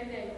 It's day.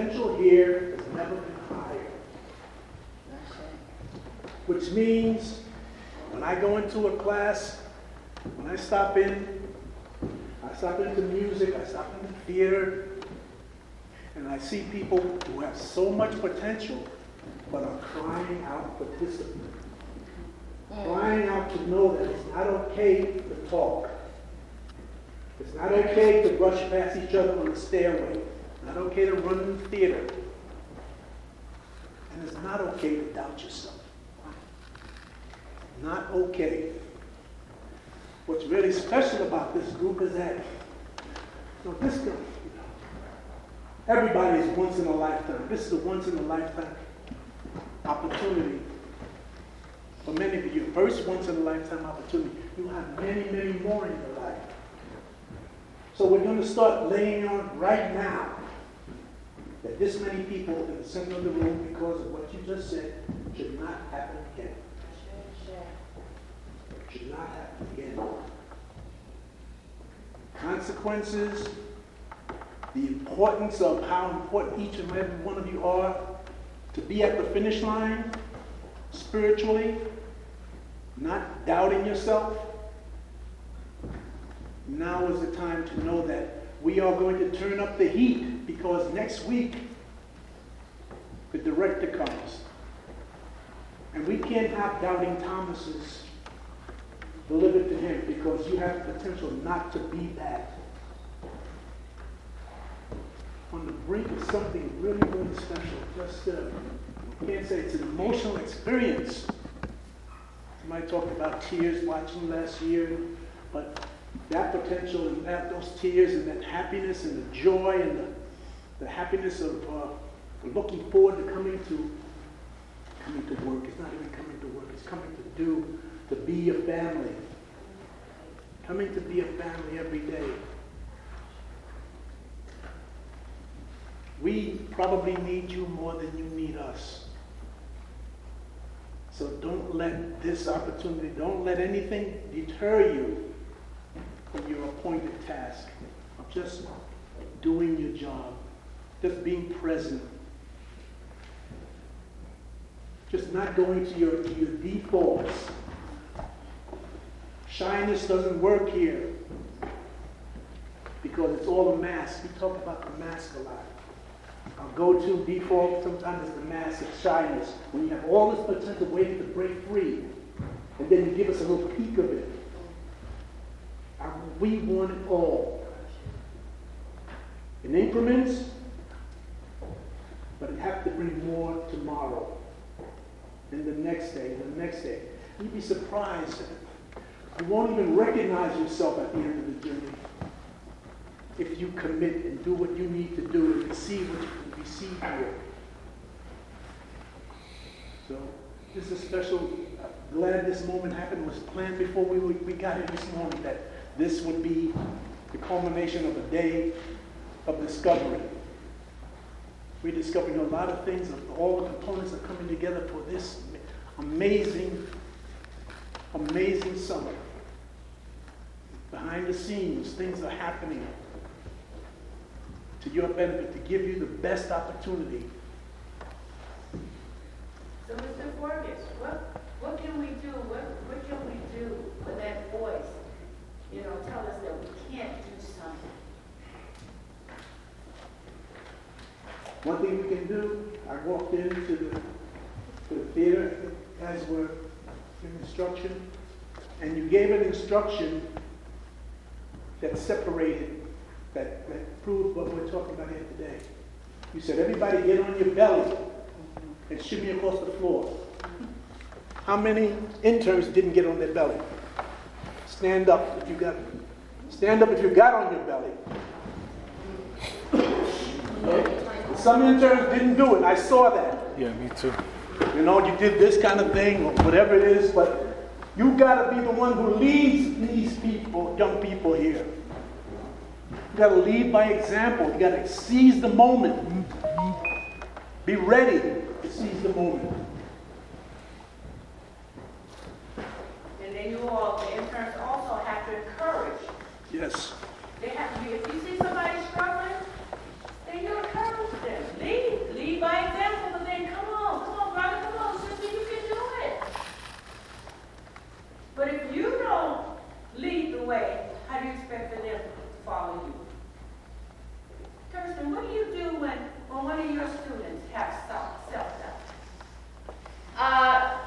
potential here has never been higher. Which means when I go into a class, when I stop in, I stop into music, I stop into theater, and I see people who have so much potential but are crying out for discipline. Crying out to know that it's not okay to talk. It's not okay to brush past each other on the stairway. Not okay to run the theater. And it's not okay to doubt yourself. Not okay. What's really special about this group is that, you know, this group, you know, everybody's once in a lifetime. This is a once in a lifetime opportunity for many of you. First once in a lifetime opportunity. You have many, many more in your life. So we're going to start laying on right now that this many people in the center of the room, because of what you just said, should not happen again. Should not happen again. Consequences, the importance of how important each and every one of you are to be at the finish line spiritually, not doubting yourself. Now is the time to know that we are going to turn up the heat because next week the director comes. And we can't have doubting Thomases delivered to him because you have the potential not to be that. On the brink of something really, really special. Just, uh, can't say it's an emotional experience. Somebody talked about tears watching last year, but that potential and that, those tears and that happiness and the joy and the, the happiness of uh, looking forward to coming to coming to work. It's not even coming to work. It's coming to do, to be a family. Coming to be a family every day. We probably need you more than you need us. So don't let this opportunity, don't let anything deter you from your appointed task of just doing your job, just being present, just not going to your, to your defaults. Shyness doesn't work here because it's all a mask. We talk about the mask a lot. Our go-to default sometimes is the mask of shyness. When you have all this potential waiting to break free, and then you give us a little peek of it. We want it all. In increments, but it have to bring more tomorrow. And the next day, and the next day. You'd be surprised. You won't even recognize yourself at the end of the journey if you commit and do what you need to do and receive what you can receive here. So this is a special. Uh, glad this moment happened. It was planned before we, we got here this morning that this would be the culmination of a day of discovery. We're discovering a lot of things, all the components are coming together for this amazing, amazing summer. Behind the scenes, things are happening to your benefit, to give you the best opportunity. So, Mr. Forgus, what, what can we do, what, what can we do with that voice? You know, tell us that we can't do something. One thing we can do, I walked into the, the theater as we're in instruction, and you gave an instruction that separated, that, that proved what we're talking about here today. You said, everybody get on your belly and shimmy across the floor. How many interns didn't get on their belly? Stand up if you got stand up if you got on your belly. Okay? Some interns didn't do it. I saw that. Yeah, me too. You know, you did this kind of thing or whatever it is, but you got to be the one who leads these people, young people here. You got to lead by example. You got to seize the moment. Be ready to seize the moment. Then you all, the interns also have to encourage. Yes. They have to be, if you see somebody struggling, then you encourage them. Lead, lead by example, but then come on, come on, brother, come on, sister, you can do it. But if you don't lead the way, how do you expect for them to follow you? Kirsten, what do you do when, when one of your students have self, self-doubt? Uh,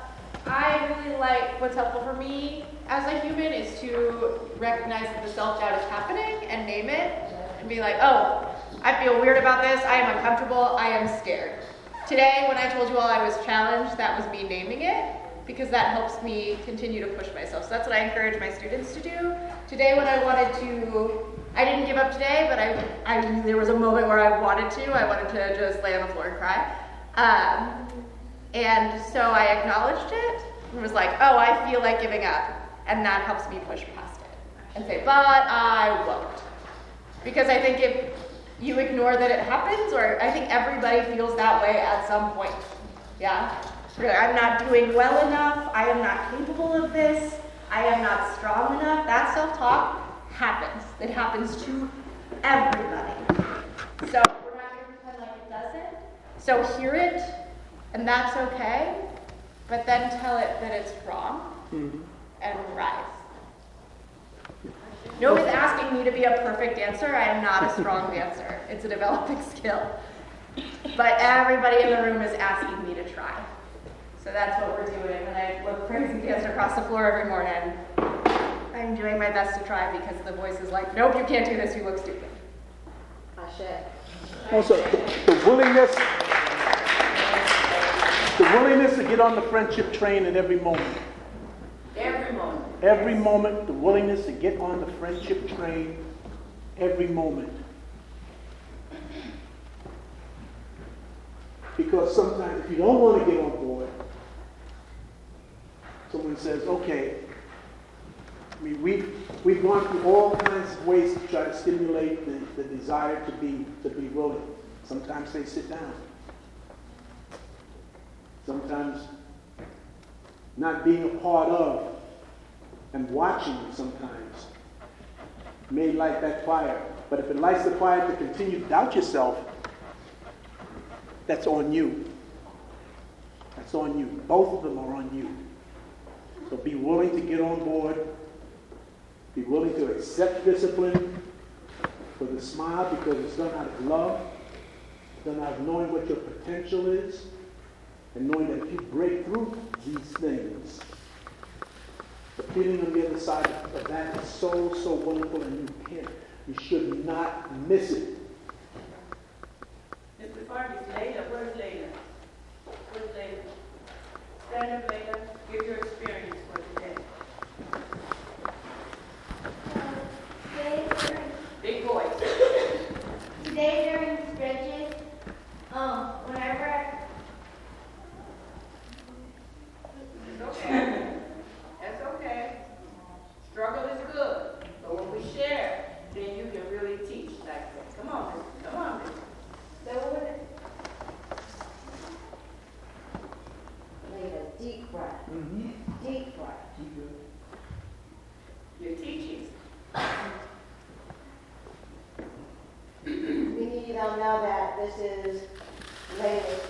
I really like what's helpful for me as a human is to recognize that the self doubt is happening and name it and be like, oh, I feel weird about this. I am uncomfortable. I am scared. Today, when I told you all I was challenged, that was me naming it because that helps me continue to push myself. So that's what I encourage my students to do. Today, when I wanted to, I didn't give up today, but I, I there was a moment where I wanted to. I wanted to just lay on the floor and cry. Um, and so I acknowledged it and was like, oh, I feel like giving up. And that helps me push past it and say, but I won't. Because I think if you ignore that it happens, or I think everybody feels that way at some point. Yeah? I'm not doing well enough. I am not capable of this. I am not strong enough. That self talk happens. It happens to everybody. So we're not gonna pretend like it doesn't. So hear it, and that's okay, but then tell it that it's wrong mm-hmm. and rise. No one's asking me to be a perfect dancer. I am not a strong dancer. It's a developing skill. But everybody in the room is asking me to try. So that's what we're doing. And I look crazy dancing across the floor every morning. I'm doing my best to try because the voice is like, nope, you can't do this. You look stupid. Ah, shit. Also, the willingness, the willingness to get on the friendship train at every moment. Every moment. Every moment, the willingness to get on the friendship train, every moment. Because sometimes if you don't want to get on board, someone says, okay, I mean, we've, we've gone through all kinds of ways to try to stimulate the, the desire to be, to be willing. Sometimes they sit down. Sometimes not being a part of and watching sometimes may light that fire. But if it lights the fire to continue to doubt yourself, that's on you. That's on you. Both of them are on you. So be willing to get on board. Be willing to accept discipline with a smile because it's done out of love, done out of knowing what your potential is, and knowing that if you break through these things, the feeling on the other side of that is so, so wonderful, and you can't, you should not miss it. Mr. Farley, Layla, where's Layla? Where's Layla? Stand up, Layla, give your experience for today. Today during, Big voice. today during stretches, um, whenever I, It's okay. That's okay. Struggle is good, but when we share, then you can really teach like that. Come on, miss. come on, miss. so when, Take a mm-hmm. deep breath, deep breath. You're teaching. Many of you don't know that this is Layla's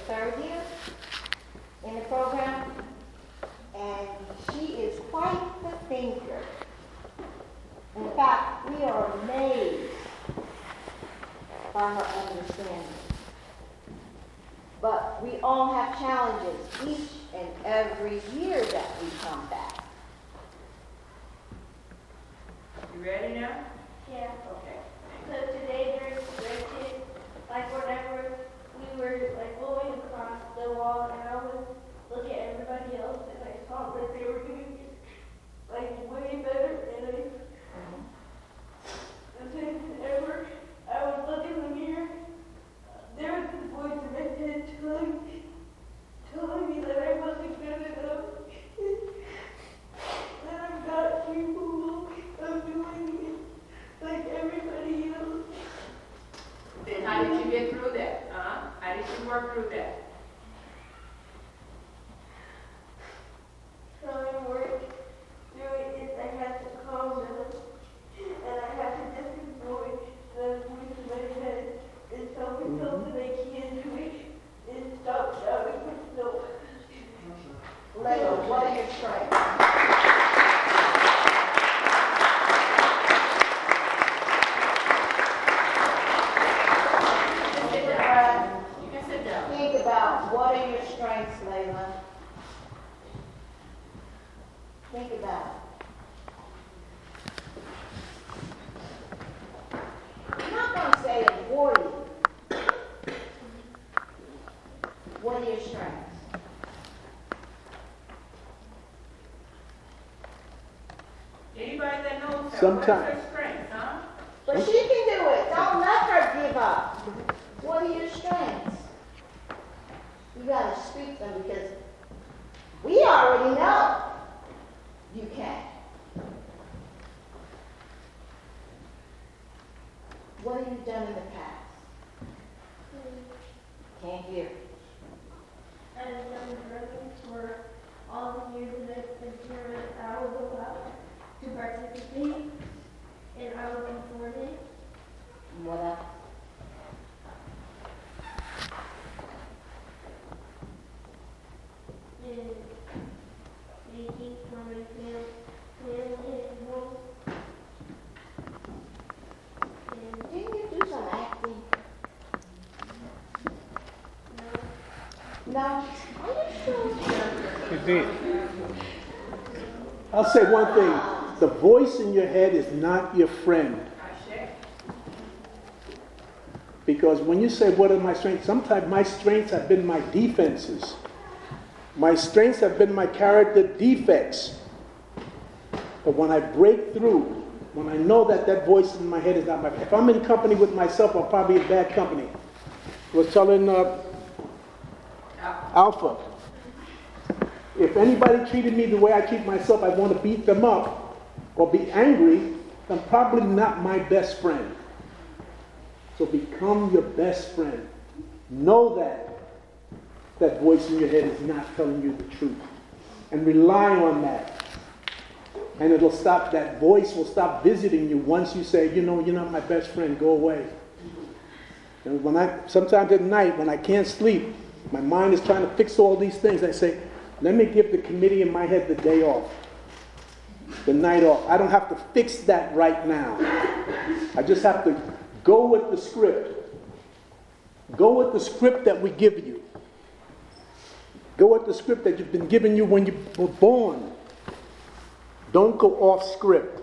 Sometime- her strength, huh? But she can do it. Don't let her give up. What are your strengths? You got to speak them because we already know you can. What have you done in the past? Can't hear. And I'm running for all the years that I've been here, I was allowed to participate, and I was afforded. What else? really feel, feel it more. And Didn't you do some acting? No? I'll say one thing. The voice in your head is not your friend. Because when you say, What are my strengths? Sometimes my strengths have been my defenses. My strengths have been my character defects. But when I break through, when I know that that voice in my head is not my If I'm in company with myself, I'm probably in bad company. I was telling uh, Alpha, if anybody treated me the way I treat myself, I want to beat them up or be angry, I'm probably not my best friend. So become your best friend. Know that that voice in your head is not telling you the truth. And rely on that. And it'll stop, that voice will stop visiting you once you say, you know, you're not my best friend, go away. And when I, sometimes at night, when I can't sleep, my mind is trying to fix all these things, I say, let me give the committee in my head the day off, the night off. I don't have to fix that right now. I just have to go with the script. Go with the script that we give you. Go with the script that you've been given you when you were born. Don't go off script.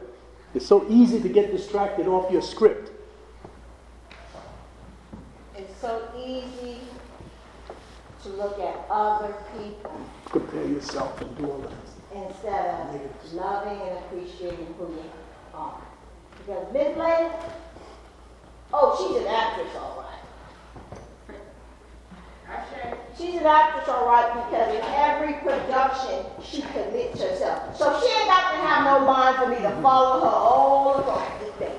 It's so easy to get distracted off your script. It's so easy to look at other people Compare yourself and do all that. instead of loving and appreciating who you are. Because Miss oh, she's an actress, all right. She's an actress, all right, because in every production, she commits herself. So she ain't got to have no mind for me to follow her all across this day.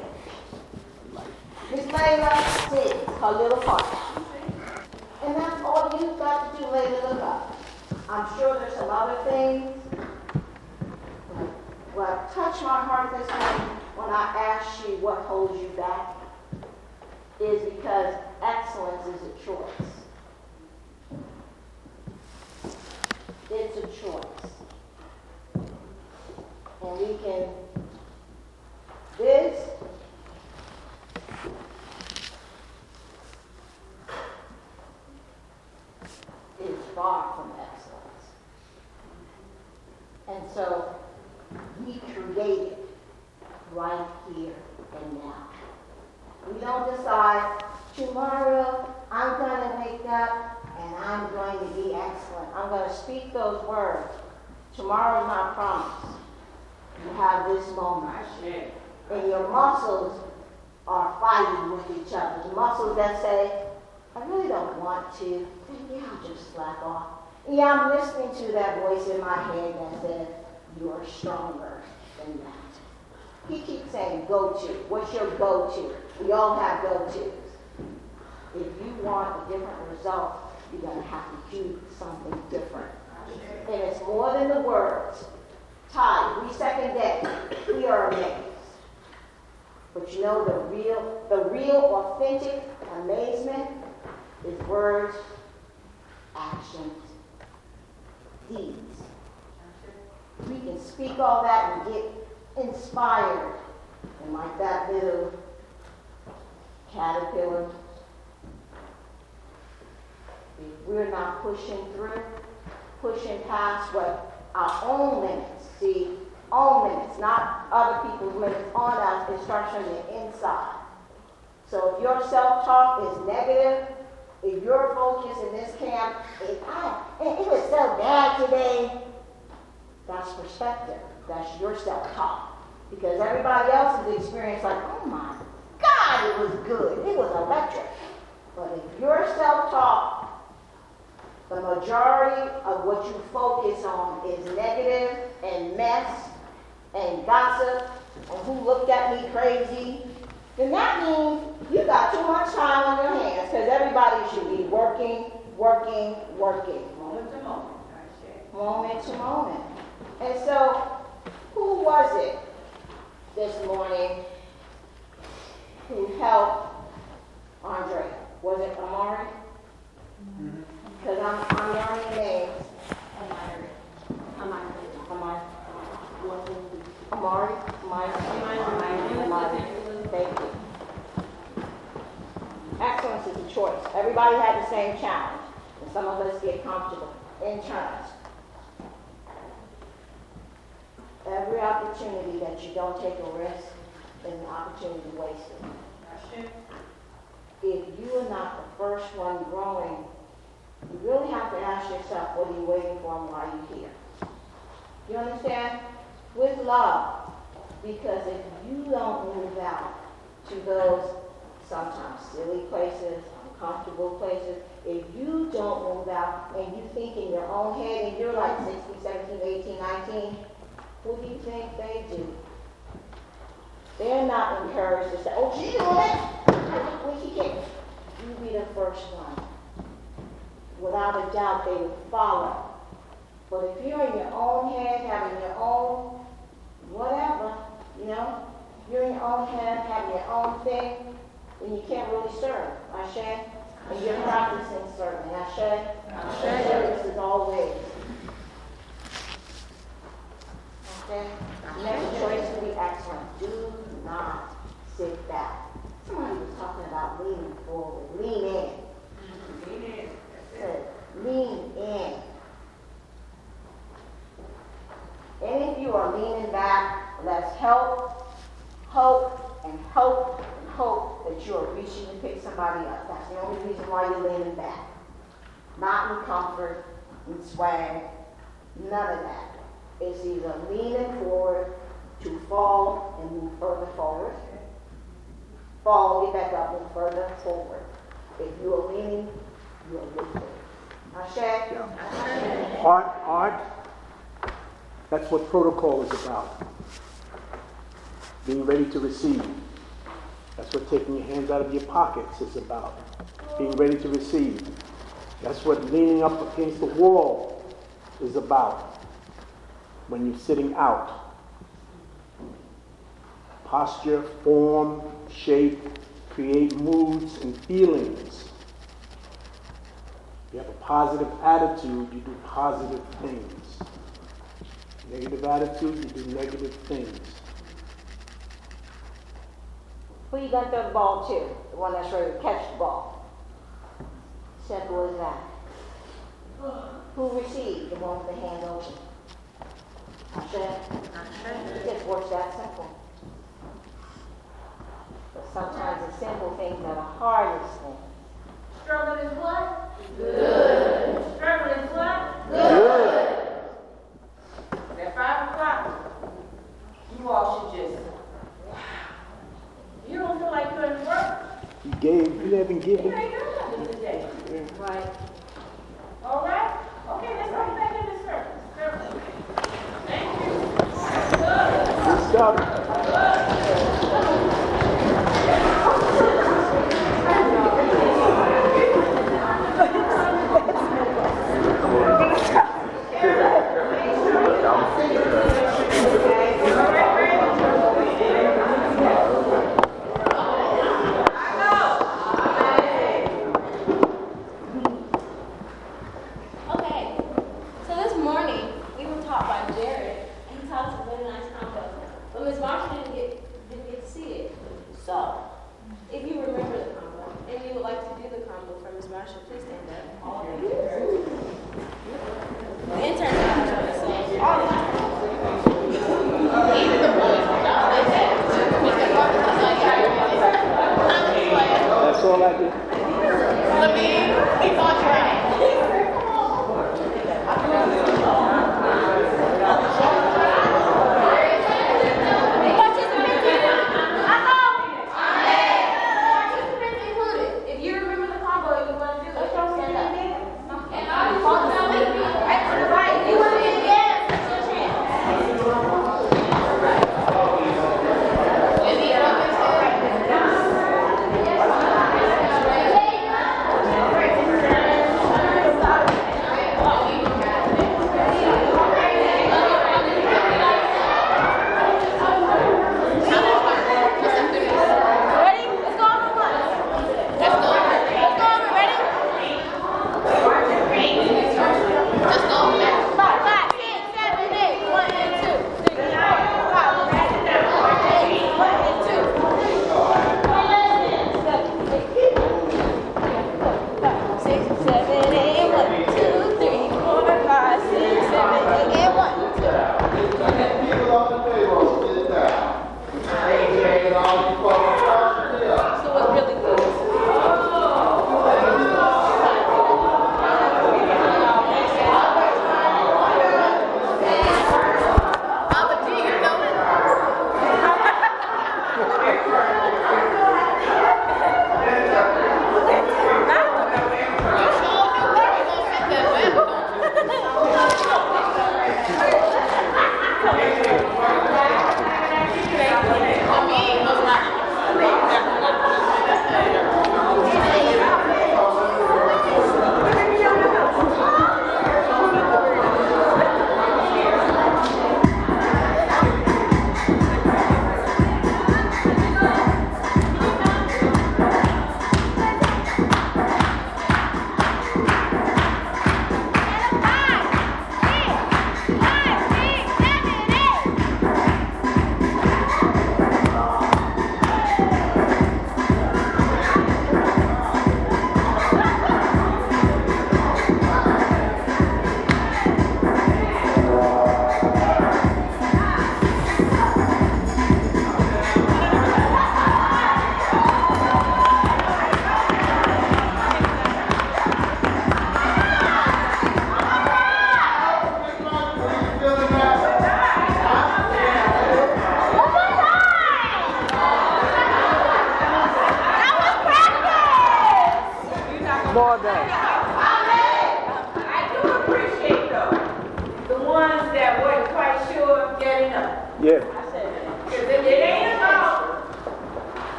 Miss Layla sings her little part. And that's all you've got to do, Layla, look up. I'm sure there's a lot of things. What touched my heart this morning when I asked you what holds you back is because excellence is a choice. It's a choice. And we can, this is far from excellence. And so we create it right here and now. We don't decide, tomorrow I'm going to wake up and I'm going to be excellent. I'm going to speak those words. Tomorrow's not promised. You have this moment. And your muscles are fighting with each other. The muscles that say, I really don't want to. Yeah, I'll just slack off. Yeah, I'm listening to that voice in my head that says, you are stronger than that. He keeps saying, go to. What's your go to? We all have go tos. If you want a different result, you're going to have to do something different. And it's more than the words. Ty, we second that. We are amazed. But you know the real, the real authentic amazement is words, actions, deeds. We can speak all that and get inspired. And like that little caterpillar, if we're not pushing through, pushing past what our own limits, see, own limits, not other people's limits on us, it starts from the inside. So if your self-talk is negative, if your focus in this camp is, I, it, it was so bad today, that's perspective. That's your self-talk. Because everybody else's experience, like, oh my God, it was good. It was electric. But if your self-talk, the majority of what you focus on is negative and mess and gossip and who looked at me crazy, then that means you got too much time on your hands because everybody should be working, working, working. Moment to moment. moment to moment. And so, who was it this morning who helped Andre? Was it Amari? Because mm-hmm. I'm, I'm learning names. Amari. Amari. Amari, Amari, Amari, thank you. Excellence is a choice. Everybody had the same challenge, and some of us get comfortable. Interns. Every opportunity that you don't take a risk is an opportunity wasted. If you are not the first one growing, you really have to ask yourself, what are you waiting for and why are you here? You understand? With love. Because if you don't move out to those sometimes silly places, uncomfortable places, if you don't move out and you think in your own head and you're like 16, 17, 18, 19, what do you think they do? They're not encouraged to say, oh, she's doing it. Well, she can't. You be the first one. Without a doubt, they will follow. But if you're in your own head, having your own whatever, you know, you're in your own head, having your own thing, then you can't really serve. Ashe? And you're practicing serving. Ashe? Ashe. Service is always. Okay? Next choice to be excellent. Do not sit back. Somebody was talking about leaning forward. Lean in. Lean in. Good. Lean in. And if you are leaning back, let's help, hope, and hope, and hope that you are reaching to pick somebody up. That's the only reason why you're leaning back. Not in comfort, in swag, none of that. It's either leaning forward to fall and move further forward, fall, get back up, move further forward. If you are leaning, you are lifted. Ashe? Art, art, that's what protocol is about. Being ready to receive. That's what taking your hands out of your pockets is about. Being ready to receive. That's what leaning up against the wall is about when you're sitting out. Posture, form, shape, create moods and feelings. You have a positive attitude, you do positive things. Negative attitude, you do negative things. Who you gonna throw the ball to? The one that's ready to catch the ball. Simple as that. Who received? The one with the hand open. Ashe? It just works that simple. But sometimes the simple things are the hardest things. Struggle is what? Good. Struggle is what? Good. At five o'clock, you all should just, you don't feel like doing work, You gave, you haven't you given. ain't doing nothing today. Right. All right? Okay, let's go back into service. Service. Thank you. Good. Good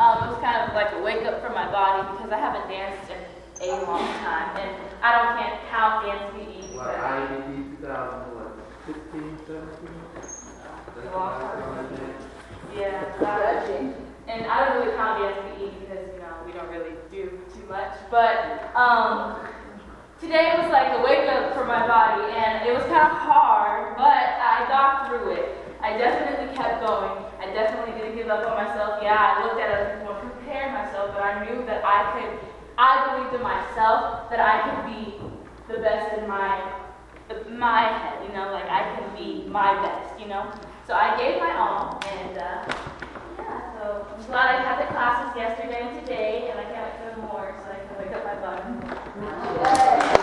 um, it was kind of like a wake up for my body because I haven't danced in a long time. And I don't can't count dance PE. Like IED 2016, 17? Yeah. Uh, and I don't really count dance PE because, you know, we don't really do too much. But um, today was like a wake up for my body and it was kind of hard, but I got through it. I definitely kept going. I definitely didn't give up on myself. Yeah, I looked at other people and prepared myself, but I knew that I could, I believed in myself that I could be the best in my, my head, you know, like I could be my best, you know. So I gave my all, and uh, yeah, so I'm glad I had the classes yesterday and today, and I can't wait for more so I can wake up my butt.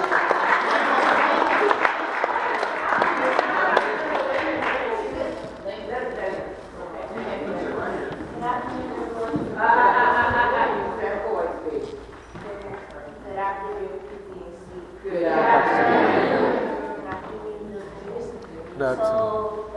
Jackson. So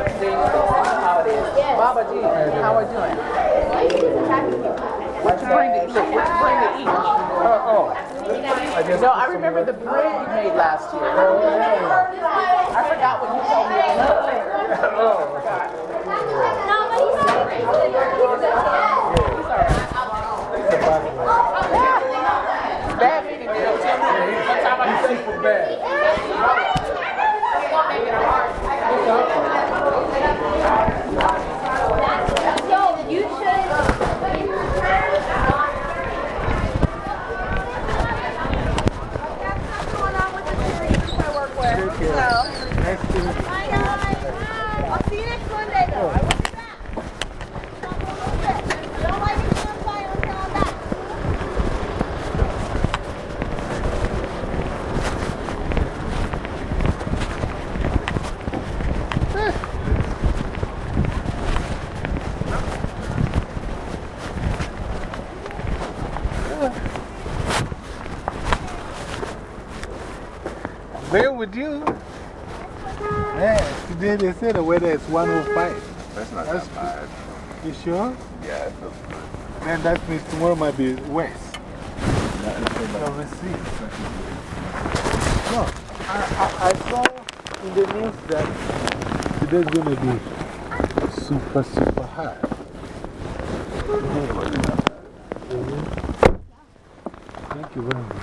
How Baba G, how are you doing? What you bring to eat? What you bring to eat? Uh, oh. No, I remember the bread you made last year. I forgot what you told me. Oh. I forgot. You. Yeah, today they say the weather is 105. That's not That's that bad. You sure? Yeah, it feels good. Then that means tomorrow might be worse. So we'll see. No, I, I, I saw in the news that today's going to be super, super hot. Thank you very much.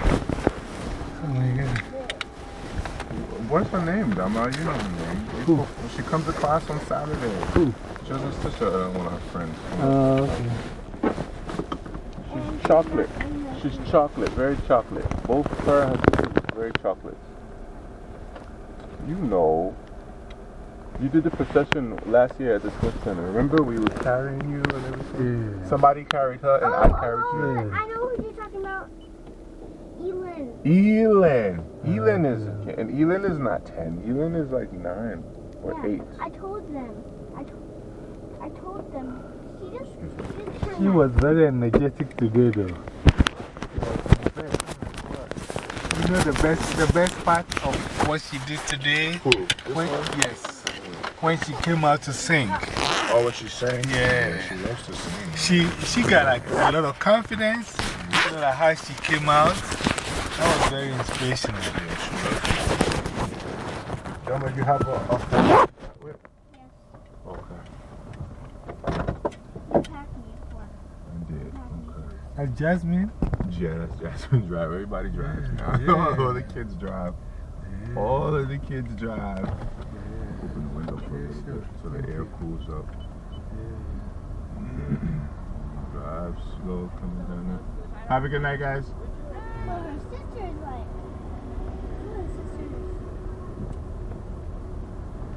Oh my God. What's her name, Dama? You know her name. Who? She comes to class on Saturday. Who? She was such a, uh, one of her friends. Oh, okay. She's chocolate. She's chocolate, very chocolate. Both her and her sisters are very chocolate. You know, you did the procession last year at the Swiss Center. Remember we were carrying you and everything? Yeah. Somebody carried her and I carried you. I know who you're talking about. Elin. Elin. Uh, Elin is, and Elin is not 10. Elin is like 9 or 8. I told them. I, to I told them. She just didn't She was very energetic today, though. You know the best, the best part of what she did today? When, yes. When she came out to sing. Oh, what she's saying? Yeah. She loves to sing. She, she got like a lot of confidence. You know, like how she came out. That was very inspirational. Dama, you have a, a phone? Okay. I did. Okay. Uh, Jasmine? Yeah, that's Jasmine drive. Everybody drives now. Yeah. All the kids drive. All of the kids drive. Open the window for a little bit so the air cools up. drive slow coming down there. Have a good night, guys. Well, her sister is like. Her sister is.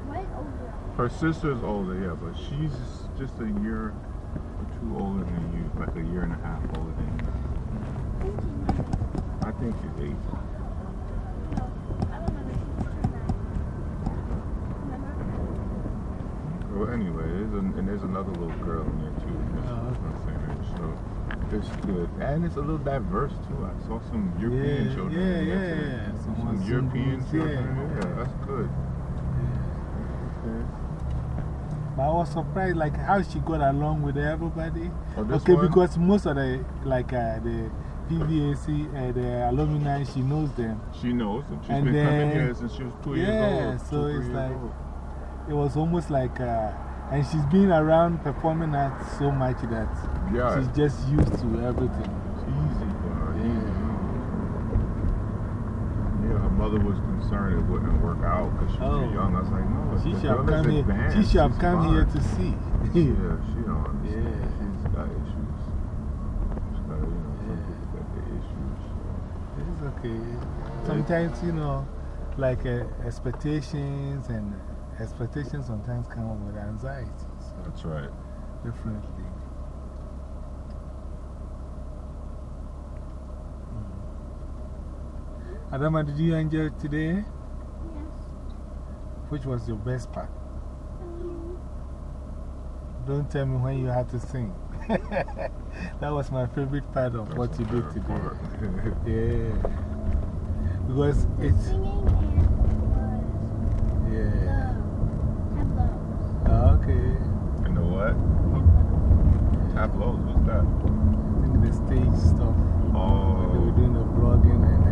Right over. Her sister's older, yeah, but she's just a year or two older than you, like a year and a half older than you. I think she's eight. Well, anyway, there's an, and there's another little girl in there too. Age, uh-huh. so it's good. And it's a little diverse too. I saw some European Yeah, children. yeah, yeah, yeah. Some, Some European children. yeah. Yeah, that's good. But I was surprised, like, how she got along with everybody. Oh, okay, one? because most of the, like, uh, the PVAC, uh, the alumni, she knows them. She knows. And she's And been coming here since she was two yeah, years old. Yeah, so it's like, old. it was almost like, uh, and she's been around performing art so much that Yeah. she's just used to everything. It's easy for her. easy. Yeah, her mother was concerned it wouldn't work out because she was Oh. too young. I was like, no, She should have come here, she should have come fine. here to see. yeah, she don't understand. Yeah. She's got issues. She's got, you know, some people got their issues. It's okay. Sometimes, you know, like uh, expectations and expectations sometimes come with anxiety. So That's right. Definitely. Mm. Adama, did you enjoy today? Yes. Which was your best part? Don't tell me when you had to sing. that was my favorite part of what you did today. yeah. Because it's. Yeah. Okay. You know what? Tableaus, what's that? I think the stage stuff. Oh. They were doing the blogging and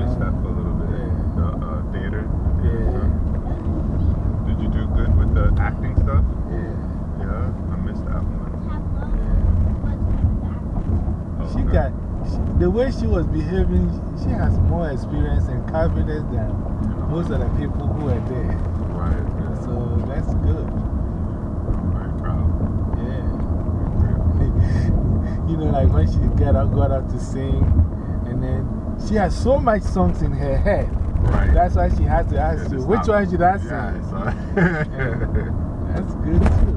Miss a little bit. Yeah. The uh, theater. Yeah. Did you do good with the acting stuff? Yeah. Yeah, I missed that one. Yeah. Oh, she okay. got. She, the way she was behaving, she has more experience and confidence than most of the people who were there. Right. Yeah. So that's good. Very proud. Yeah. you know, like when she got up, got up to sing, and then she has so much songs in her head. Right. That's why she has to ask Yeah, you, which one should I sing? Yeah, so Yeah. That's good too.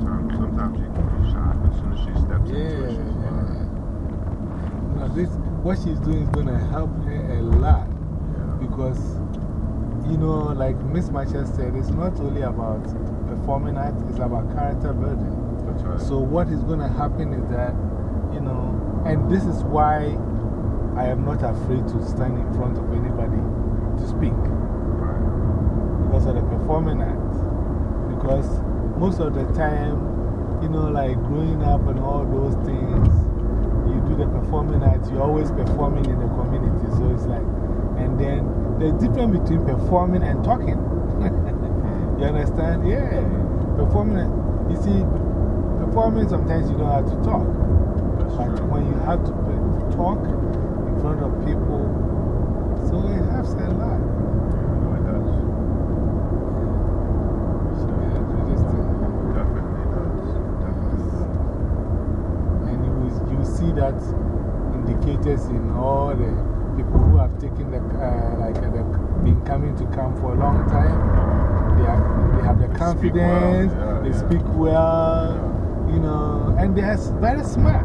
sometimes, sometimes she can be shy. As soon as she steps into it, she's fine. You know, this, what she's doing is going to help her a lot. Because, you know, like Miss Matcha said, it's not only about performing art, it's about character building. Right. So, what is going to happen is that, you know, and this is why I am not afraid to stand in front of anybody to speak. Because of the performing art. Because most of the time, you know, like growing up and all those things, you do the performing arts, you're always performing in the community. So it's like, and then the difference between performing and talking. you understand? Yeah. Performing, you see, performing sometimes you don't have to talk. but when you have to talk in front of people, so it helps a lot. No, it does. Definitely does. And you, you see that indicators in all the people who have taken the, uh, like, uh, the, been coming to camp for a long time. They, are, they have the speak well, confidence, yeah, they yeah. speak well, you know, and they are very smart.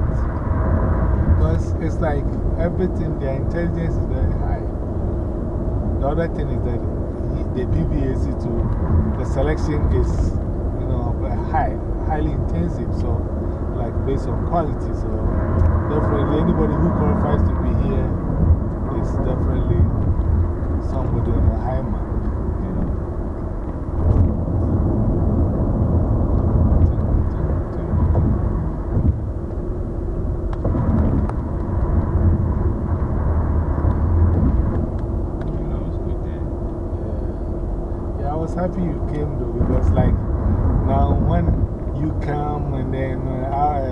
Because it's like everything, their intelligence is very high. The other thing is that the PBAC too, the selection is, you know, high, highly intensive. So, like based on quality. So, definitely anybody who qualifies to be here is definitely somebody on a high mark. You know. Yeah, I was happy you came though because, like, now when you come and then uh, I,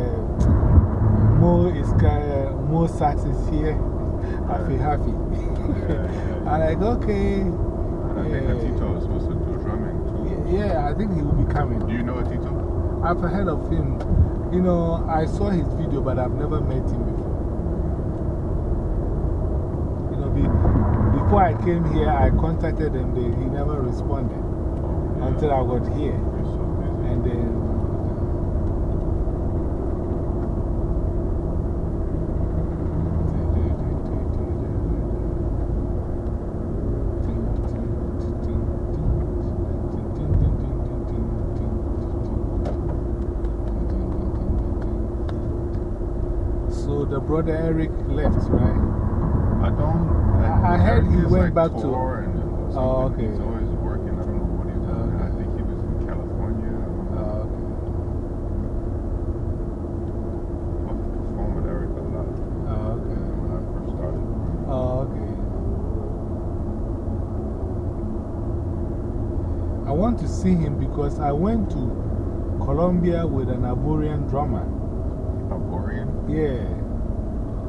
Mo is kind of, Mo Sachs is here, I feel happy. I'm like, okay. And I think Tito is supposed to do drumming too. Yeah, I think he will be coming. Do you know Tito? I've heard of him. You know, I saw his video, but I've never met him before. You know, be, before I came here, I contacted him, they, he never responded until I got here. And then. So the brother Eric left, right? I don't. I, I heard he went like back to. and Oh, something. okay. He's always working. I don't know what he's doing. I think he was in California. Oh, okay. I performed with Eric a lot. Oh, okay. When I first started. Oh, okay. I want to see him because I went to Colombia with an Ivorian drummer. Ivorian? Yeah.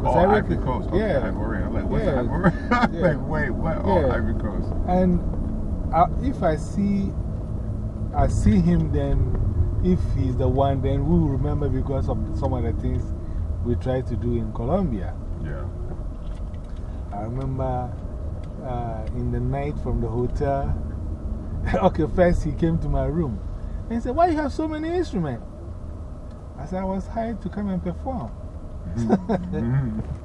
Oh, Eric- Ivory Coast. Okay, yeah. Ivorian. I'm like, what's Yeah. Ivorian? Yeah. like, wait, what? Oh, Yeah. Ivory Coast. And uh, if I see, I see him, then if he's the one, then we will remember because of some of the things we tried to do in Colombia. Yeah. I remember uh, in the night from the hotel. okay, first he came to my room and he said, Why you have so many instruments? I said, I was hired to come and perform. Mm-hmm.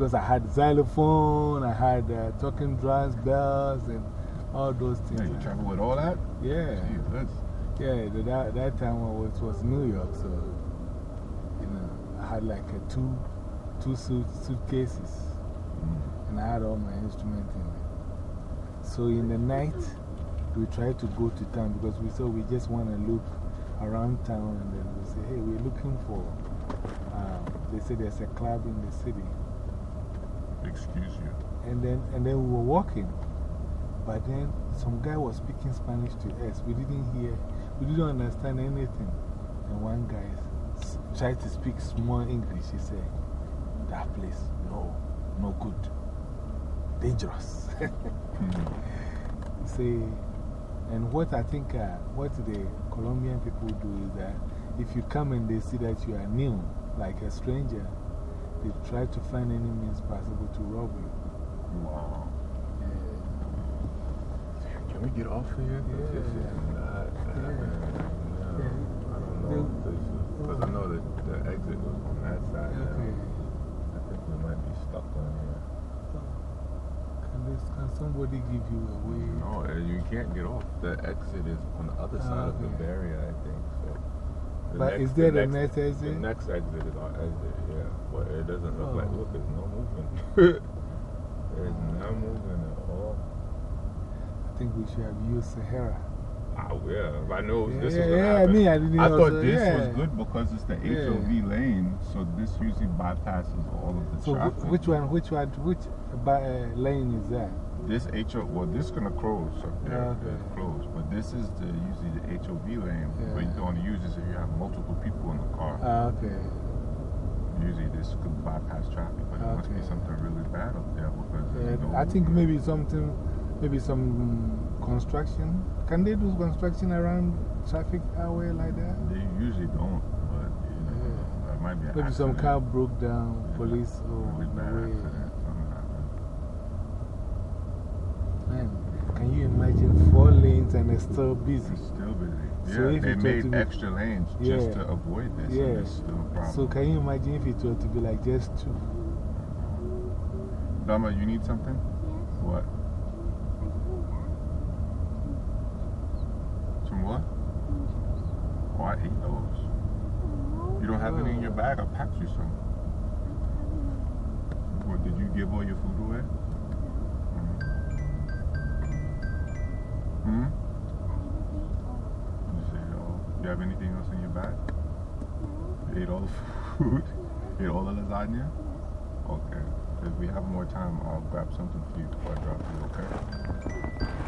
because I had xylophone, I had uh, talking drums, bells, and all those things. Yeah, you travel with all that? Yeah. Yeah, that, that time was, was New York, so, you know, I had like a two, two suit, suitcases, and I had all my instruments in it. So in the night, we try to go to town because we saw we just want to look around town and then we say, hey, we're looking for, um, they say there's a club in the city. Excuse you. And then, and then we were walking. But then some guy was speaking Spanish to us. We didn't hear. we didn't understand anything. And one guy tried to speak small English. He said, That place, no, no good. Dangerous. Say, and what I think uh, what the Colombian people do is that if you come and they see that you are new, like a stranger, they try to find any means possible to rob you. Wow. Can we get off here? 'Cause This is not, uh, no, I don't know if this is, because I know that the exit was on that side. now. Okay. I think we might be stuck on here. Can, this, can somebody give you a way? No, uh, you can't get off. The exit is on the other side of the barrier, I think. So But next- is there the next The exit? next exit is our exit, yeah. But it doesn't look like, Oh. look, there's no movement. there's no movement at all. I think we should have used Sahara. Yeah, I know Yeah, this yeah, yeah, happen. me, I didn't I thought this yeah. was good because it's the Yeah. HOV lane, so this usually bypasses all of the So, traffic. wh- which one, which one, which uh, lane is that? This HO, well, this is gonna close up there. Okay. It's closed, but this is the usually the HOV lane. But you Yeah. don't use this if you have multiple people in the car. Ah, okay. Usually this could bypass traffic, but it must be something really bad up there because Yeah, no I think maybe something, maybe some construction. Can they do construction around traffic highway like that? They usually don't, but you never know. That might be an Maybe some car broke down, police, or on the way. accident. Man, can you imagine four lanes and it's still busy? It's still busy. So yeah, if they it were to made be- extra lanes Yeah. just to avoid this. Yeah. And still a problem. So can you imagine if it were to be like just two? Dama, you need something? Yes. What? Some what? Oh, I ate those. You don't have any in your bag? I packed you some. What, did you give all your food away? Hmm? You say, oh, you have anything else in your bag? You ate all the food? You ate all the lasagna? Okay. If we have more time, I'll grab something for you before I drop you, okay?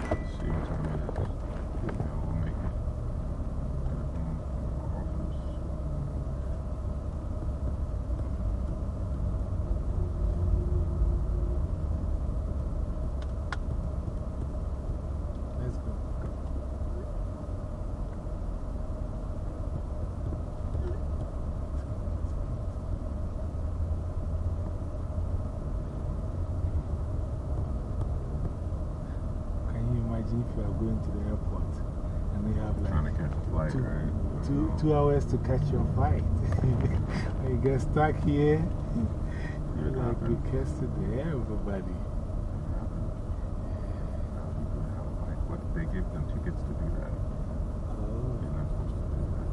Let's see it is. Yeah, we'll make it. Get it home from our office. Let's go. Can you imagine if you are going to the airport and you have like Trying to catch a flight, two, right? Two, hours to catch your flight? you get stuck here, you're like because today, everybody. Like, what? They give them tickets to do that. Oh. They're not supposed to do that.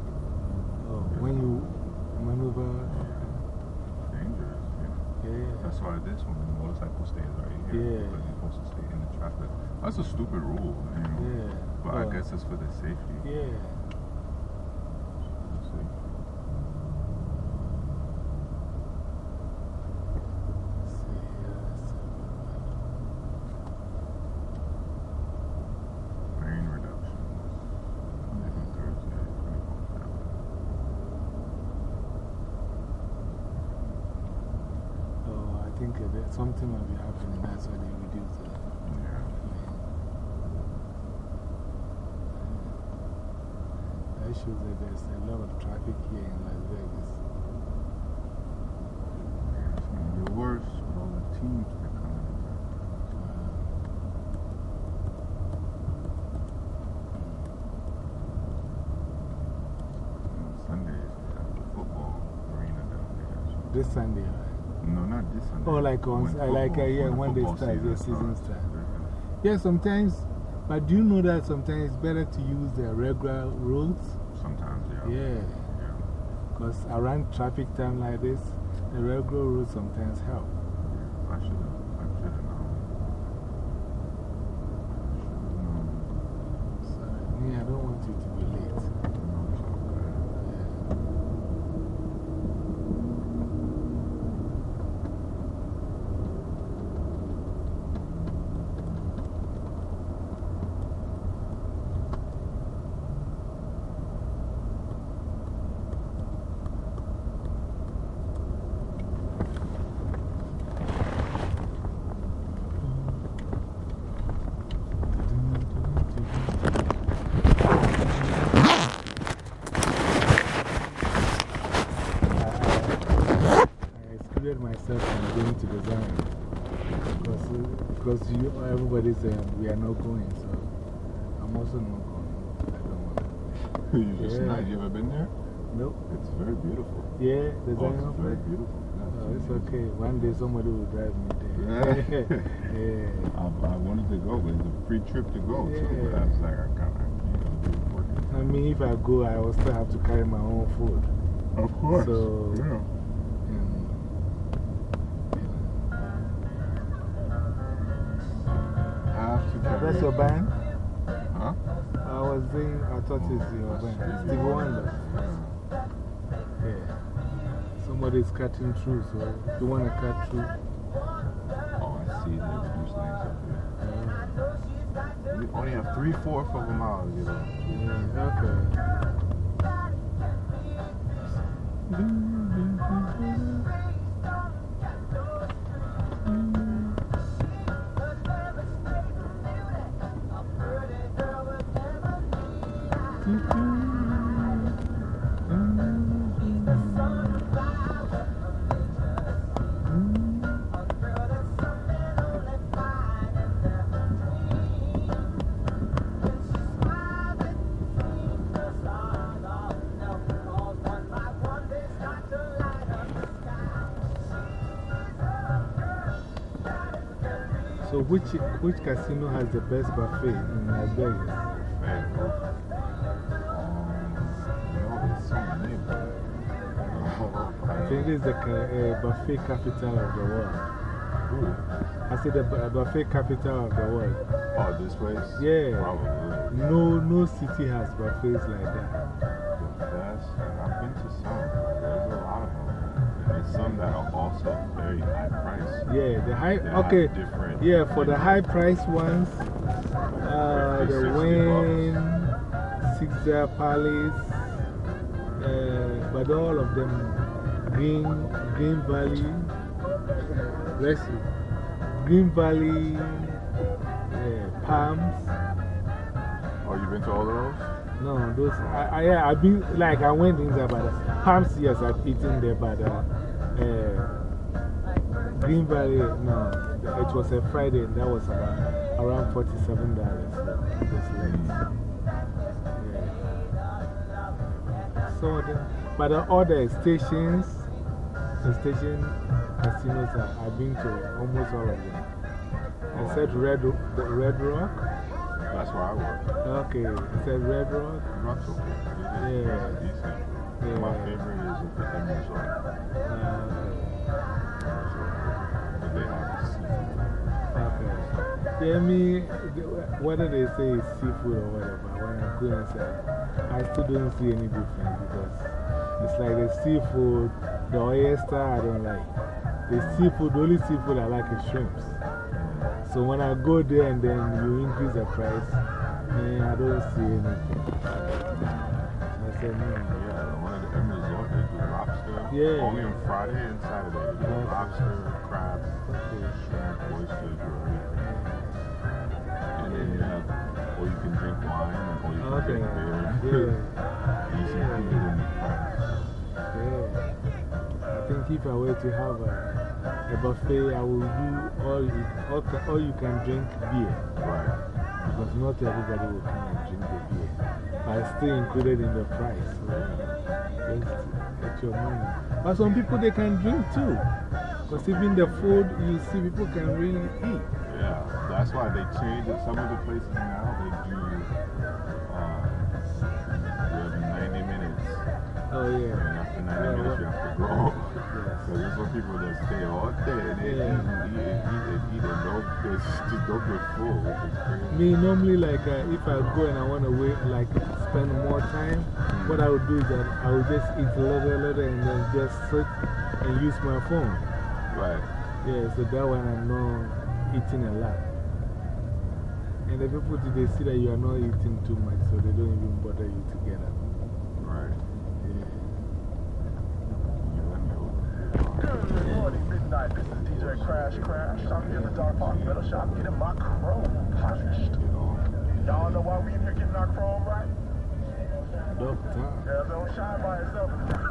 Oh, when you maneuver. Dangerous, yeah. Yeah. That's why this one, the motorcycle stays right here. Yeah. Because you're supposed to stay in the traffic. That's a stupid rule, you know. Yeah. But I guess it's for the safety. Yeah. Let's see. Rain reduction. Maybe Thursday, 24 Oh, I think uh, that something might be happening. That's why they reduce it. That shows that there's a lot of traffic here in Las Vegas. It's going to get worse with all the teams that come in. Sundays, they have the football arena down there. This Sunday, not this Sunday. Oh, like on, When uh, like, uh, yeah, when the when they start, yeah, season starts. start. Yeah, sometimes, but do you know that sometimes it's better to use the regular roads? Sometimes, yeah. Yeah. Because around traffic time like this, the regular roads sometimes help. I should have. I should have known. Sorry. Me, I don't want you to be late. excluded myself from going to the Zion. Because, because you, everybody said we are not going, so I'm also not going. I don't want to. You just Yeah. not, you ever been there? Nope. It's very beautiful. Yeah, the Oh, Zion it's very place? beautiful. Oh, it's okay. One day somebody will drive me there. Yeah. yeah. I, I wanted to go, but it's a free trip to go, too. But I was like, I can't, I can't work. I mean, if I go, I will still have to carry my own food. Of course. So, Yeah. Have to carry. That's your band? Huh? I was saying, I thought it's your oh, band. Stevie Wonder. Yeah. Somebody's cutting through, so if you want to cut through. Oh, I see. There's loose lanes up there. We only have three fourths of a mile you know. Yeah, okay. So, which, which casino has the best buffet in Las Vegas? I think it's the uh, buffet capital of the world. I said the buffet capital of the world. Oh, this place? Yeah. Probably. No, no city has buffets like that. That's, I've been to some. There's a lot of them. And there's some that are also very high priced. Yeah, the high, okay. different- Yeah, for the high price ones, uh, the 60 Wayne, Caesar Palace, uh, but all of them, Green, Green Valley, bless you, Green Valley, uh, Palms. Oh, you've been to all of those? No, those, I, I, yeah, I've been, like, I went inside, but uh, Palms, yes, I've eaten there, but uh, uh, Green Valley, no, it was a Friday, and that was about, around $47. So, just yeah. Some of but all the stations, the station casinos, are, I've been to almost all of them. Except Red, the Red Rock. That's where I work. Okay, says Red Rock. Rock's okay. It is Yeah. Yeah. My favorite is the Okay. Yeah, me, the- whether they say it's seafood or whatever, when I go inside, I still don't see any difference because it's like the seafood, the oyster, I don't like. The seafood, the only seafood I like is shrimps. So when I go there and then you increase the price, man, I don't see anything. I said, no. Yeah, one at the Emerald Resort, they do lobster. Yeah. Only on Friday and Saturday. They do lobster, crab, shrimp, oysters, Okay. Yeah. Easy included in the price. Yeah. I think if I were to have a, a buffet, I will do all you, all, all you can drink beer. Right. Because not everybody will come and drink the beer. But it's still included in the price. So just get your money. But some people, they can drink too. Because even the food, you see, people can really eat. Yeah, that's why they change it. Some of the places now, they do Oh, yeah. And after 90 Yeah, minutes, you have to go. So there's some people that stay all day and they Yeah. eat eat and eat and eat and don't, they just don't get full, which is crazy. Me, normally, like, uh, if I go and I want to wait, like, spend more time, what I would do is that I would just eat a little, little, and then just sit and use my phone. Right. Yeah, so that one I'm not eating a lot. And the people, they see that you are not eating too much, so they don't even bother you to get up. Right. Good midnight. This is DJ Crash Crash. I'm here in the Dark Park Metal Shop getting my chrome polished. Y'all know why we in here getting our chrome right? dog. Yeah, don't shine by itself.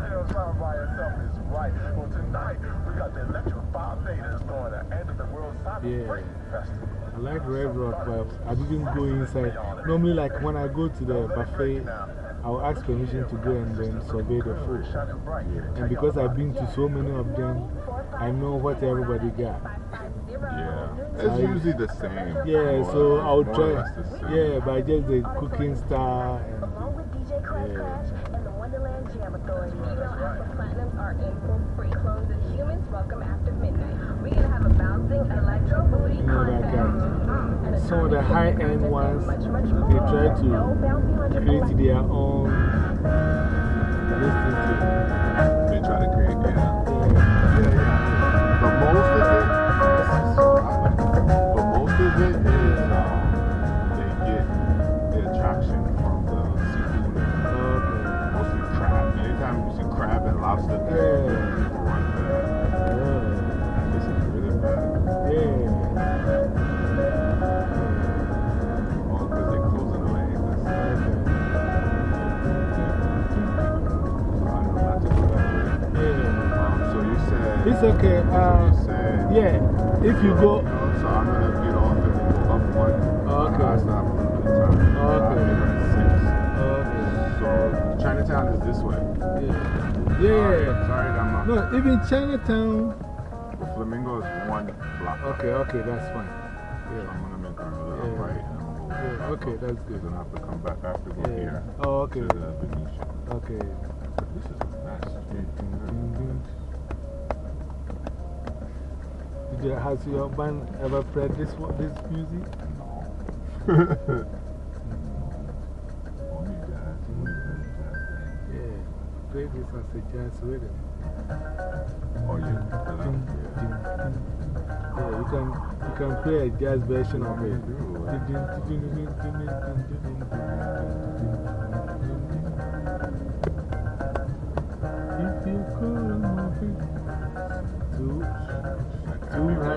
Don't shine by itself is right. Well, tonight we got the Electrified Ladies doing the end of the World Cyber Yeah. Festival. I like Red Rock, but I didn't go inside. Normally, like when I go to the buffet, I'll ask permission to go and then survey the food. And because I've been to so many of them, I know what everybody got. Yeah, it's usually the same. Yeah, more, so I'll try. Yeah, by just the cooking style. And, yeah. You know that kind some of the high end ones, they try to create their own. They try to create. It's okay. Uh, yeah, if you go. So I'm going to get off and go up one. Okay. I stop a little bit of time. Okay. Okay. So Chinatown is this way. Yeah. Yeah. Sorry, I'm not. No, even Chinatown. Flamingo is one block. Okay, okay, that's fine. Yeah. So I'm going to make a little Yeah. right. I'm gonna Yeah, okay, that's good. Then I have to come back. after go Yeah. here. Oh, okay. To the Venetian. Okay. This is a nice street. Did you, has your band ever played this, this music? No. Only jazz. Yeah, play this as a jazz rhythm. Oh, yeah. Yeah, you can, you can play a jazz version of it.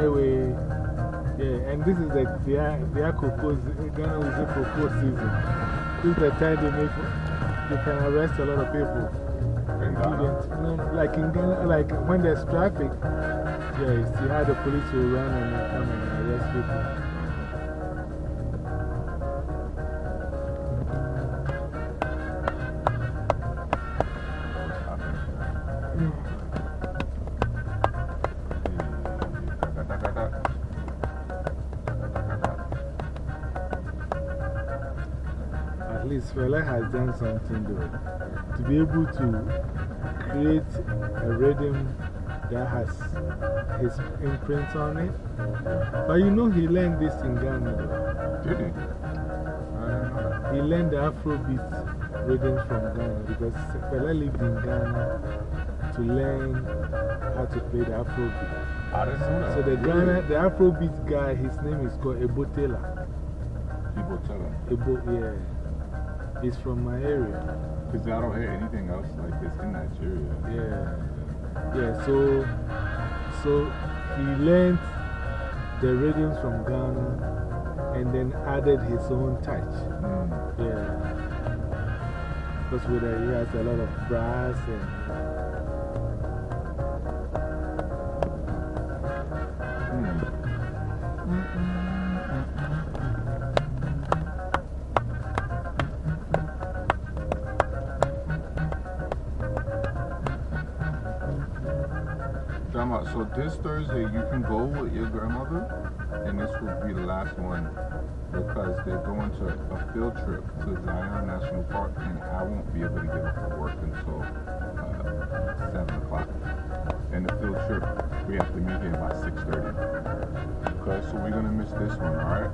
Highway. Yeah, and this is the, their, their cocoa, Ghana is a cocoa season. This is the time they make, they can arrest a lot of people. No, like in Ghana, like when there's traffic, yeah, you see how the police will run and come and arrest people. Something good. To be able to create a rhythm that has his imprint on it. But you know, he learned this in Ghana. Though. Did he? Uh, he learned the Afrobeat rhythms from Ghana because Fela lived in Ghana to learn how to play the Afrobeat. I didn't know that. So the Ghana, the Afrobeat guy, his name is called Ebo Taylor. People tell him. Ebo, yeah. He's from my area. Because I don't hear anything else like this in Nigeria. Yeah. Yeah, so, so he learned the rhythms from Ghana and then added his own touch. Mm. Yeah. Because with he has a lot of brass and. Thursday you can go with your grandmother, and this will be the last one because they're going to a field trip to Zion National Park, and I won't be able to get off of work until uh, 7 o'clock. And the field trip, we have to meet here by 6.30. Okay, so we're going to miss this one, alright?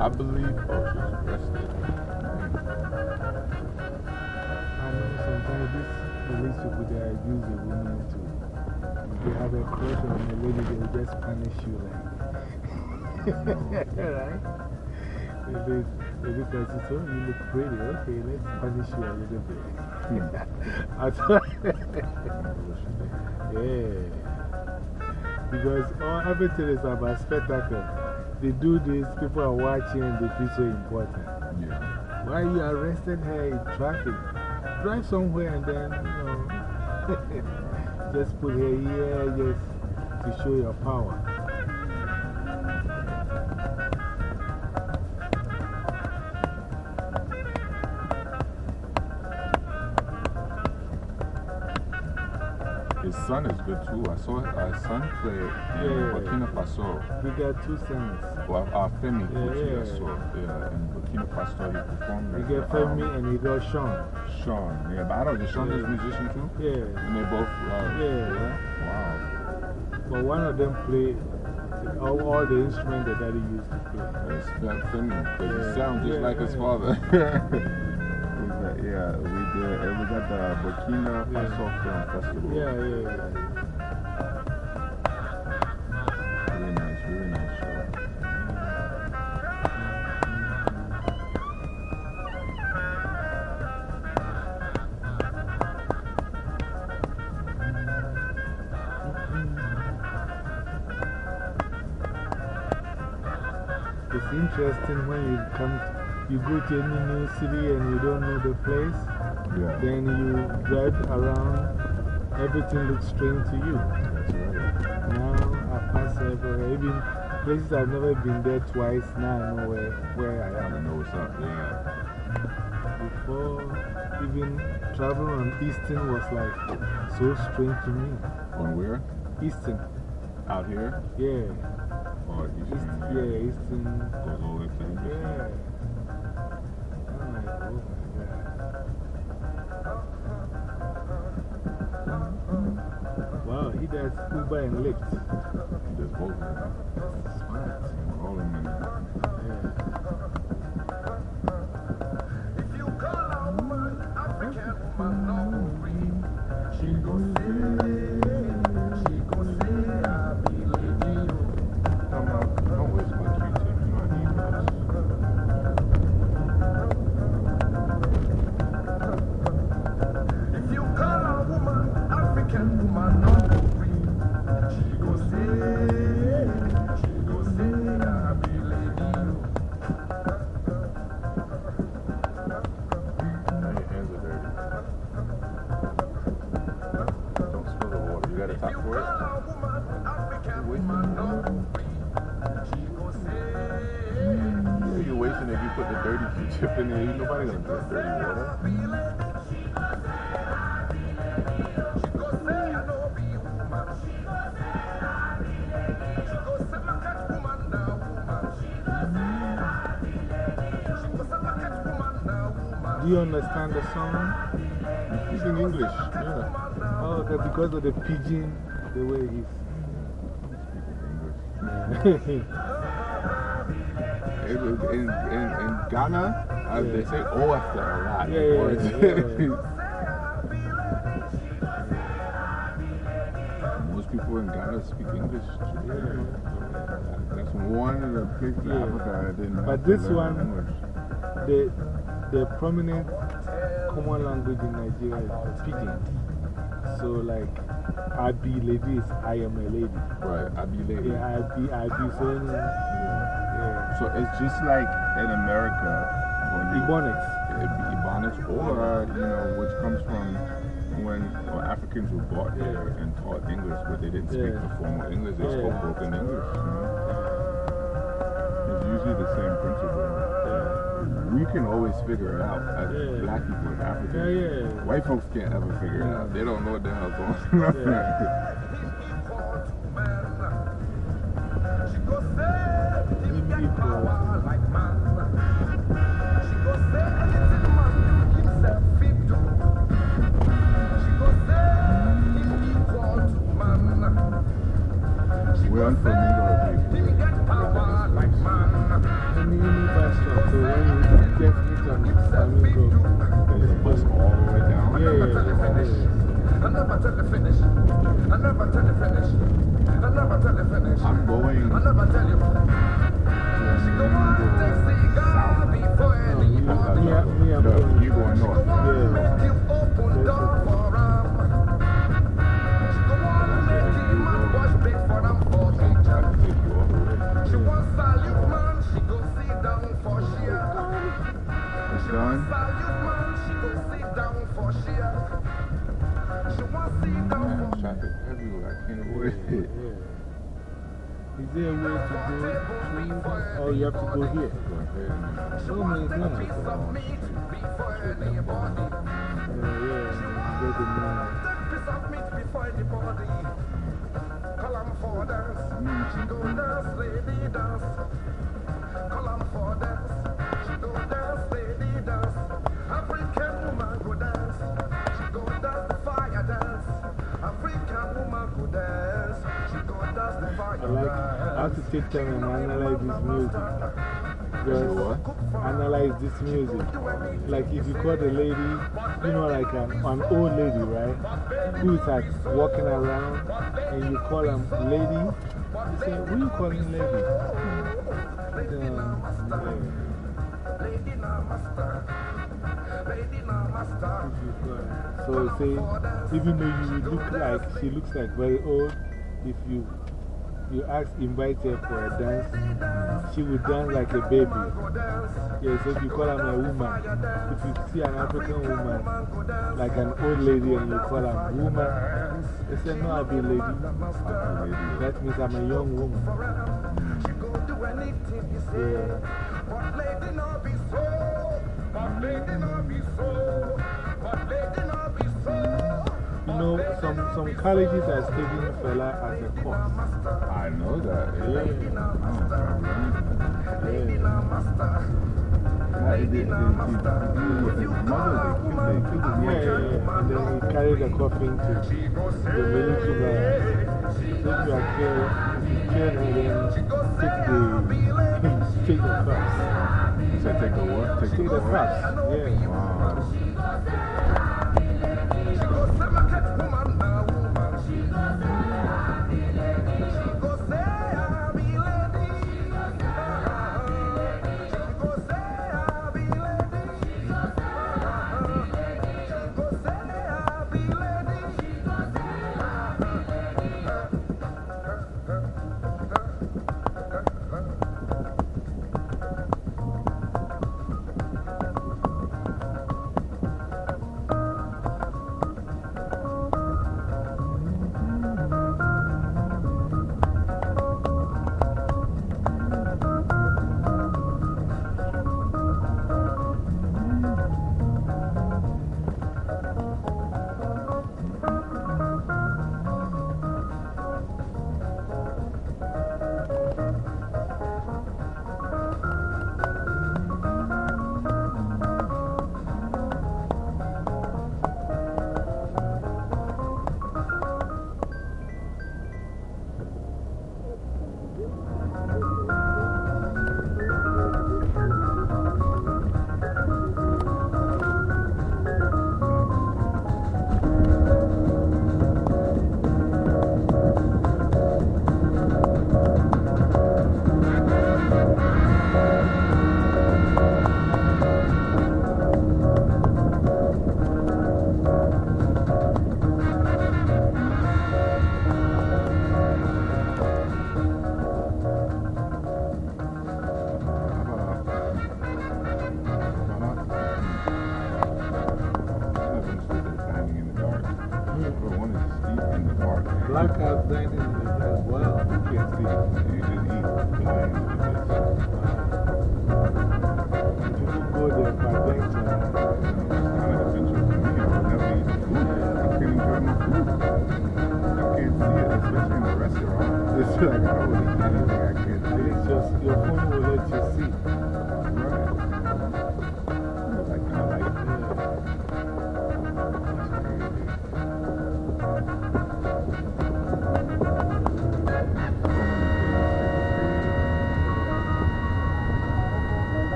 I believe, oh, she's arrested. People they abuse the women too. If you have a crush on a lady, they will just punish you like. right? If they say, so oh, you look pretty, okay, let's punish you a little bit. I thought, yeah. Because all, everything is about spectacle. They do this, people are watching, and they feel so important. Yeah. Why you arrested her in traffic? Drive somewhere and then, you know, just put her here just to show your power. Son is good too. I saw our son play in Yeah. Burkina Faso. We got two sons. Well, our Femi, Yeah, which I yeah. saw. Yeah, in Burkina Faso, he performed. We got the, um, and he got Sean. Sean. Yeah, but I don't know. Sean is a musician too? Yeah. And they both. Uh, Yeah. Wow. But one of them played all, all the instruments that daddy used to play. That's that Femi. He sounds just like his yeah. father. Yeah, we did. It was at the Burkina Faso Film Festival. Yeah, yeah, yeah. You go to any new city and you don't know the place. Yeah. Then you drive around, everything looks strange to you. Now I pass everywhere, even places I've never been there twice, now I know where, where I am. I know what's up, yeah. Before, even traveling on Eastern was like so strange to me. On where? Eastern. Out here? Yeah. Oh, or Eastern? East, yeah, Eastern. Goes all the way to the Yeah. Does Uber and Lyft. He does both. Smart. All of them. Understand the song? He's in English. Yeah. Oh, okay, because of the pidgin, the way he's. It was in, in, in Ghana, uh, they say oh after a lot. Yeah, yeah, it's- yeah. Most people in Ghana speak English. That's one of the places in Africa didn't But this one, the, the prominent common language in Nigeria is pidgin. So, like, I be lady is I am a lady. Right, I be lady. Yeah, I be, I be. So, yeah. So it's just like in America. Ebonics. Ebonics, or, uh, you know, which comes from when well, Africans were brought here and taught English, but they didn't speak Yeah. the formal English, they spoke broken English. You know? It's usually the same principle. We can always figure it out as Yeah. black people and Africans. Yeah, yeah. White folks can't ever figure it out. They don't know what the hell's going on. yeah, yeah. I never tell you finish. Man, traffic everywhere. I can't avoid it. Is there a way to go through? Oh, you have to go here. So many things. Oh, yeah. Get the money. I have to take time and analyze this music. Because analyze this music. Like if you call the lady, you know, like an, an old lady, right? Who is like walking around and you call them lady, you say, who you calling lady? Lady, lady, lady, lady. So say, even though you look like, she looks like very old, if you you ask, invite her for a dance, she will dance like a baby. Yeah, so if you call her a woman, if you see an African woman, like an old lady, and you call her woman, they say, No, I'll be a lady. That means I'm a young woman. You know, some, some colleges are taking Fela as a course. I know that. Yeah. Yeah, yeah, yeah. And then he carried the coffin to the military barracks. So if you are killed, if you kill him, then take the, take the crops. So take the what? Take, take the crops. Yeah. Wow.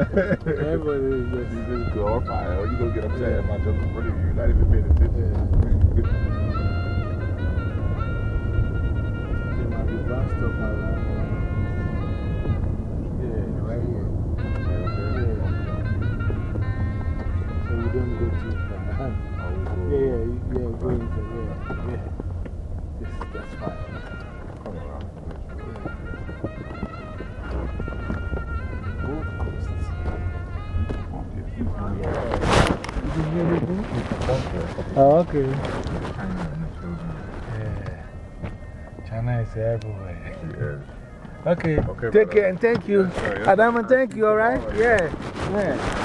Everybody is just. You just glorify her. You go get upset if I jump in front of you. You're not even paying attention. There might be bus stop around. Yeah, right here. Yeah. So you don't go too far. yeah, yeah, yeah, go into, yeah, yeah. This, that's fine. Come around. Oh, okay. Yeah. China is everywhere. Okay. Okay, Take brother. care and thank you. Yes, sir, yes, Adama, thank you, all right? Yeah. Yeah.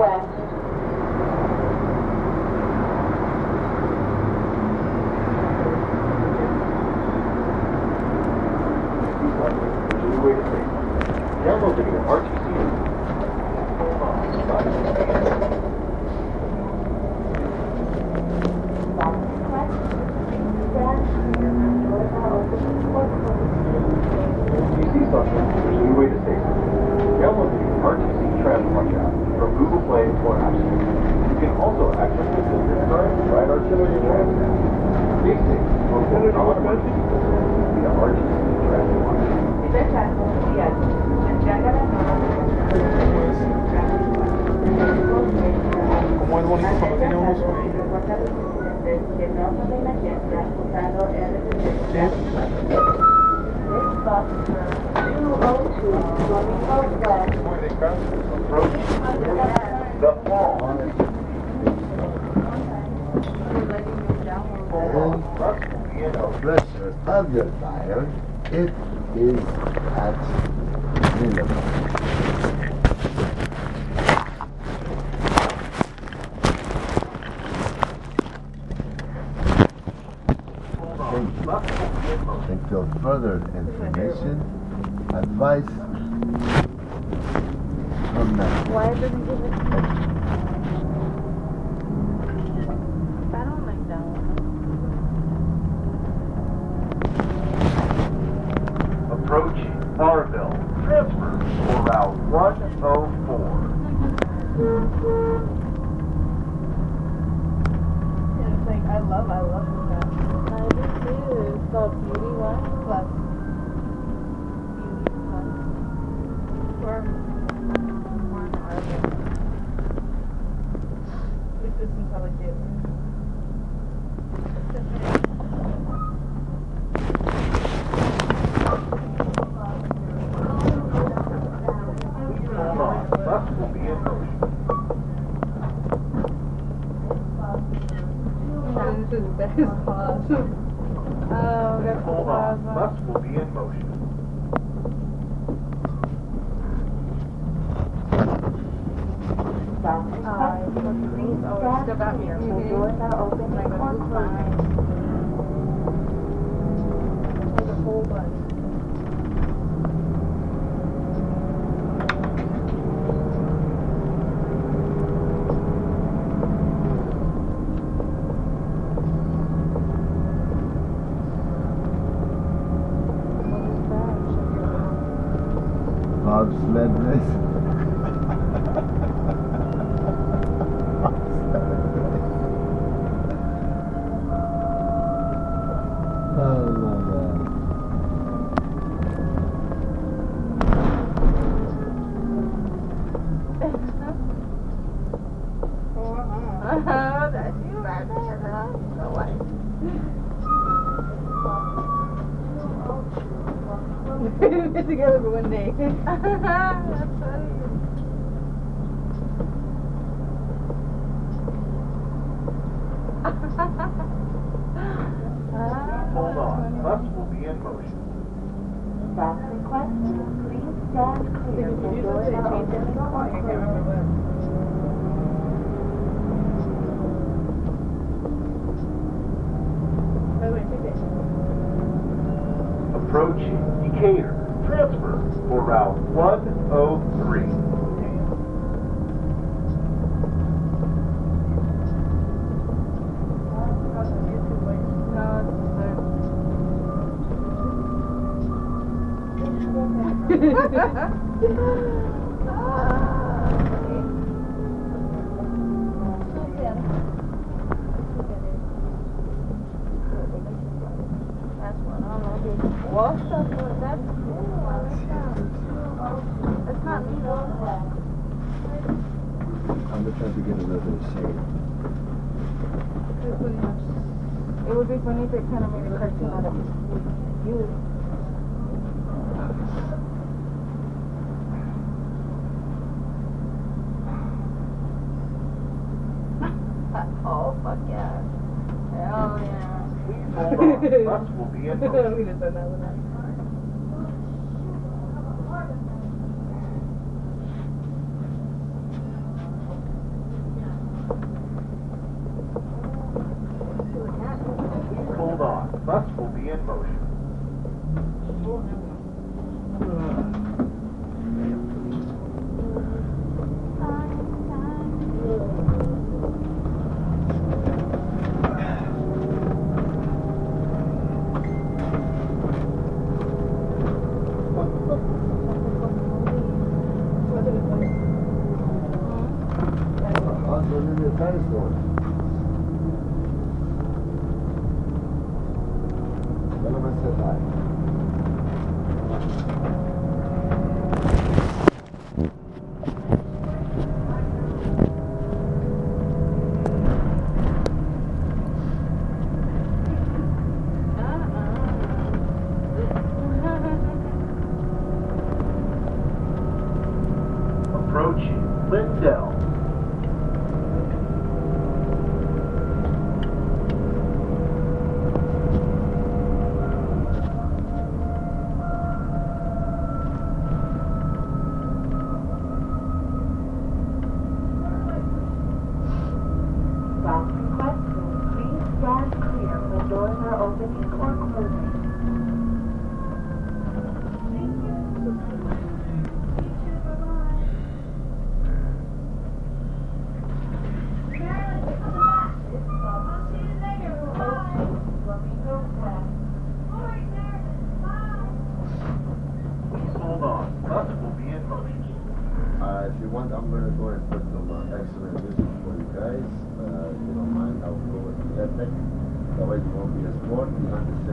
Flamingo werden. I'm just trying to get a little bit of shade. It would be funny if it kind of won't